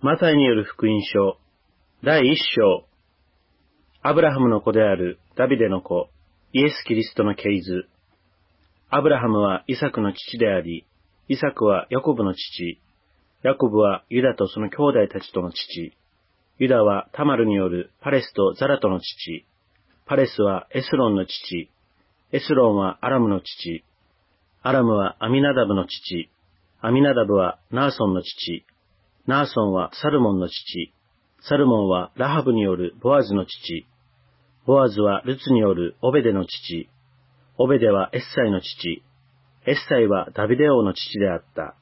マタイによる福音書、第一章、アブラハムの子である。ダビデの子、イエス・キリストの系図。アブラハムはイサクの父であり、イサクはヤコブの父、ヤコブはユダとその兄弟たちとの父、ユダはタマルによる。パレスとザラとの父、パレスはエスロンの父、エスロンはアラムの父、アラムはアミナダブの父、アミナダブはナーソンの父、ナーソンはサルモンの父。サルモンはラハブによるボアズの父。ボアズはルツによるオベデの父。オベデはエッサイの父。エッサイはダビデ王の父であった。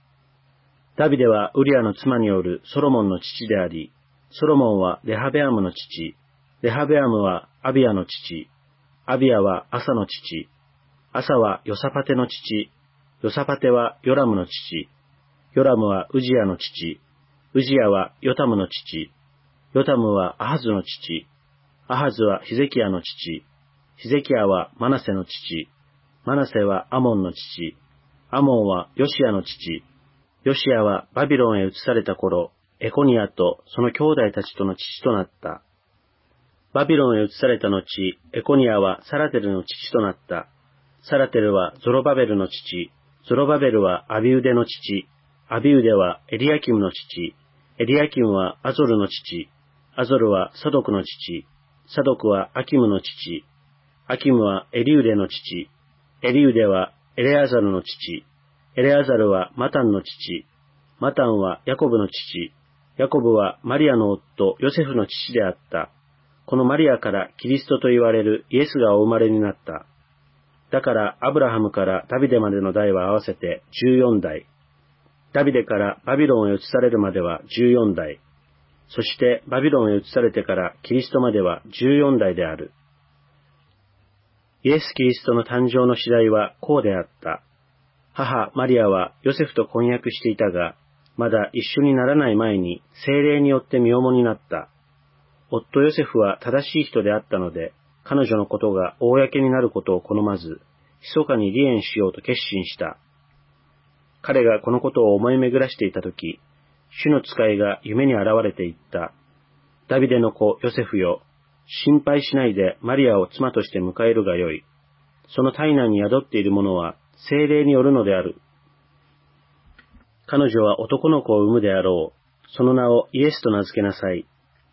ダビデはウリアの妻によるソロモンの父であり、ソロモンはレハベアムの父。レハベアムはアビアの父。アビアはアサの父。アサはヨサパテの父。ヨサパテはヨラムの父。ヨラムはウジアの父。ウジヤはヨタムの父、ヨタムはアハズの父、アハズはヒゼキヤの父、ヒゼキヤはマナセの父、マナセはアモンの父、アモンはヨシアの父、ヨシアはバビロンへ移された頃、エコニアとその兄弟たちとの父となった。バビロンへ移された後、エコニアはサラテルの父となった。サラテルはゾロバベルの父、ゾロバベルはアビウデの父、アビウデはエリアキムの父、エリアキムはアゾルの父、アゾルはサドクの父、サドクはアキムの父、アキムはエリウデの父、エリウデはエレアザルの父、エレアザルはマタンの父、マタンはヤコブの父、ヤコブはマリアの夫ヨセフの父であった。このマリアからキリストと言われるイエスがお生まれになった。だからアブラハムからダビデまでの代は合わせて14代。ダビデからバビロンへ移されるまでは14代、そしてバビロンへ移されてからキリストまでは14代である。イエス・キリストの誕生の次第はこうであった。母マリアはヨセフと婚約していたが、まだ一緒にならない前に精霊によって身重になった。夫ヨセフは正しい人であったので、彼女のことが公になることを好まず、密かに離縁しようと決心した。彼がこのことを思い巡らしていたとき、主の使いが夢に現れていった。ダビデの子ヨセフよ、心配しないでマリアを妻として迎えるがよい。その体内に宿っているものは精霊によるのである。彼女は男の子を産むであろう。その名をイエスと名付けなさい。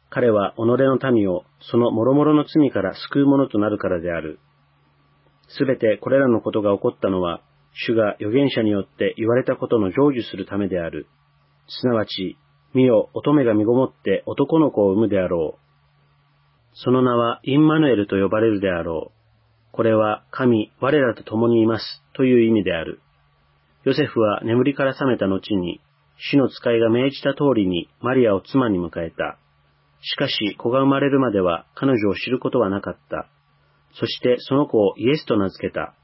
彼は己の民をその諸々の罪から救う者となるからである。すべてこれらのことが起こったのは、主が預言者によって言われたことの成就するためである。すなわち、見よ、乙女が身ごもって男の子を産むであろう。その名はインマヌエルと呼ばれるであろう。これは神、我らと共にいますという意味である。ヨセフは眠りから覚めた後に、主の使いが命じた通りにマリアを妻に迎えた。しかし子が生まれるまでは彼女を知ることはなかった。そしてその子をイエスと名付けた。